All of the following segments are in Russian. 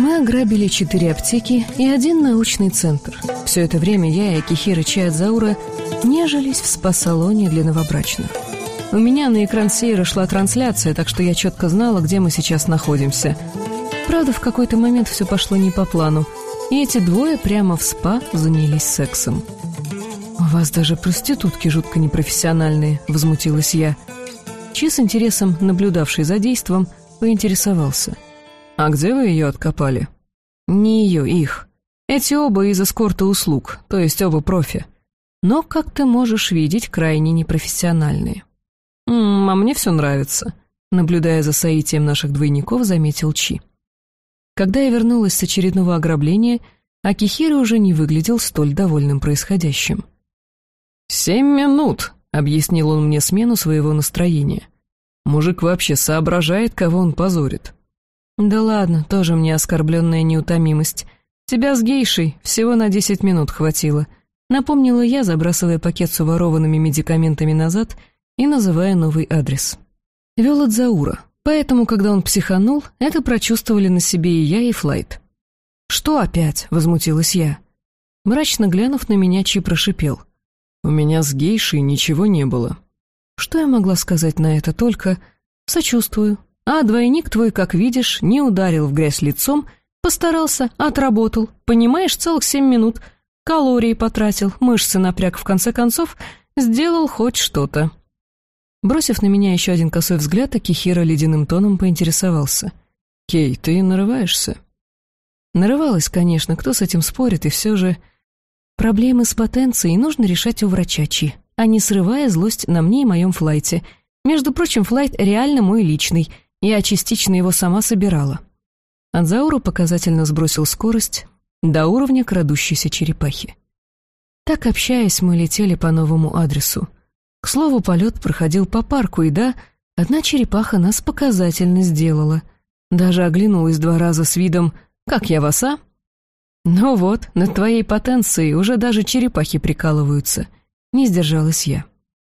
Мы ограбили четыре аптеки и один научный центр. Все это время я и Акихира Чаядзаура нежились в спа-салоне для новобрачных. У меня на экран сейра шла трансляция, так что я четко знала, где мы сейчас находимся. Правда, в какой-то момент все пошло не по плану, и эти двое прямо в спа занялись сексом. «У вас даже проститутки жутко непрофессиональные», — возмутилась я. Чи с интересом, наблюдавший за действом, поинтересовался — «А где вы ее откопали?» «Не ее, их. Эти оба из эскорта услуг, то есть оба профи. Но, как ты можешь видеть, крайне непрофессиональные». «М -м, «А мне все нравится», — наблюдая за соитием наших двойников, заметил Чи. Когда я вернулась с очередного ограбления, Акихира уже не выглядел столь довольным происходящим. «Семь минут», — объяснил он мне смену своего настроения. «Мужик вообще соображает, кого он позорит». «Да ладно, тоже мне оскорбленная неутомимость. Тебя с гейшей всего на десять минут хватило», — напомнила я, забрасывая пакет с уворованными медикаментами назад и называя новый адрес. Вел от Заура, поэтому, когда он психанул, это прочувствовали на себе и я, и Флайт. «Что опять?» — возмутилась я. Мрачно глянув на меня, Чи прошипел. «У меня с гейшей ничего не было». Что я могла сказать на это только «сочувствую», а двойник твой, как видишь, не ударил в грязь лицом, постарался, отработал, понимаешь, целых семь минут, калории потратил, мышцы напряг, в конце концов, сделал хоть что-то. Бросив на меня еще один косой взгляд, Акихира ледяным тоном поинтересовался. «Кей, ты нарываешься?» Нарывалась, конечно, кто с этим спорит, и все же... Проблемы с потенцией нужно решать у врачачи, а не срывая злость на мне и моем флайте. Между прочим, флайт реально мой личный — я частично его сама собирала. Анзауру показательно сбросил скорость до уровня крадущейся черепахи. Так, общаясь, мы летели по новому адресу. К слову, полет проходил по парку, и да, одна черепаха нас показательно сделала. Даже оглянулась два раза с видом «Как я вас, а?» «Ну вот, над твоей потенцией уже даже черепахи прикалываются», — не сдержалась я.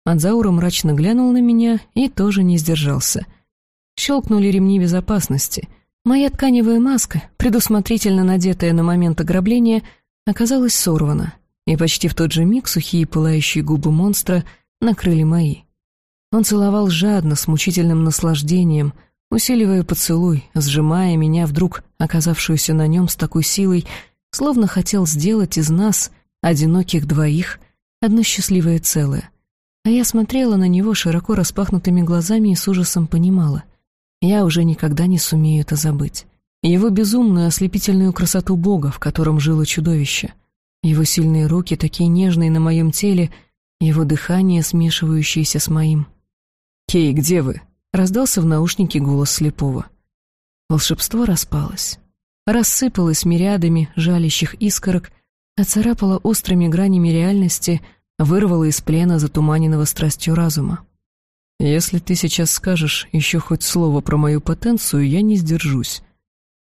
Анзаура мрачно глянул на меня и тоже не сдержался — Щелкнули ремни безопасности. Моя тканевая маска, предусмотрительно надетая на момент ограбления, оказалась сорвана, и почти в тот же миг сухие пылающие губы монстра накрыли мои. Он целовал жадно, с мучительным наслаждением, усиливая поцелуй, сжимая меня, вдруг оказавшуюся на нем с такой силой, словно хотел сделать из нас, одиноких двоих, одно счастливое целое. А я смотрела на него широко распахнутыми глазами и с ужасом понимала. Я уже никогда не сумею это забыть. Его безумную ослепительную красоту Бога, в котором жило чудовище. Его сильные руки, такие нежные на моем теле, его дыхание, смешивающееся с моим. «Кей, где вы?» — раздался в наушнике голос слепого. Волшебство распалось. Рассыпалось мириадами жалящих искорок, оцарапало острыми гранями реальности, вырвало из плена затуманенного страстью разума. Если ты сейчас скажешь еще хоть слово про мою потенцию, я не сдержусь.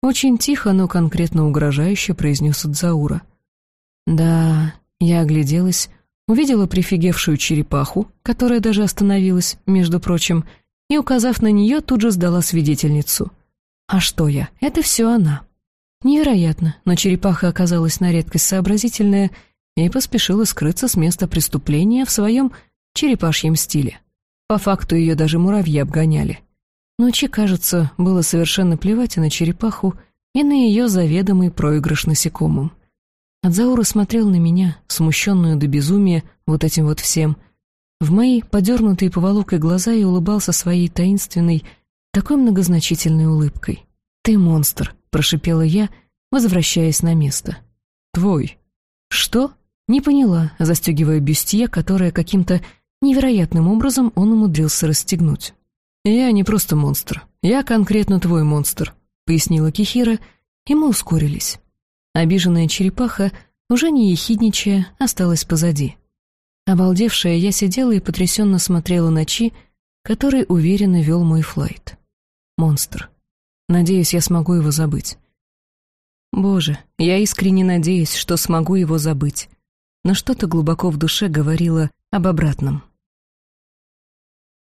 Очень тихо, но конкретно угрожающе произнес Адзаура. Да, я огляделась, увидела прифигевшую черепаху, которая даже остановилась, между прочим, и, указав на нее, тут же сдала свидетельницу. А что я? Это все она. Невероятно, но черепаха оказалась на редкость сообразительная и поспешила скрыться с места преступления в своем черепашьем стиле. По факту ее даже муравьи обгоняли. Но Чи, кажется, было совершенно плевать и на черепаху, и на ее заведомый проигрыш насекомым. Адзаура смотрел на меня, смущенную до безумия вот этим вот всем, в мои подернутые поволокой глаза и улыбался своей таинственной, такой многозначительной улыбкой. «Ты монстр», — прошипела я, возвращаясь на место. «Твой». «Что?» Не поняла, застегивая бюстье, которое каким-то Невероятным образом он умудрился расстегнуть. «Я не просто монстр. Я конкретно твой монстр», — пояснила Кихира, и мы ускорились. Обиженная черепаха, уже не ехидничая, осталась позади. Обалдевшая, я сидела и потрясенно смотрела на Чи, который уверенно вел мой флайт. Монстр. Надеюсь, я смогу его забыть. Боже, я искренне надеюсь, что смогу его забыть. Но что-то глубоко в душе говорило об обратном.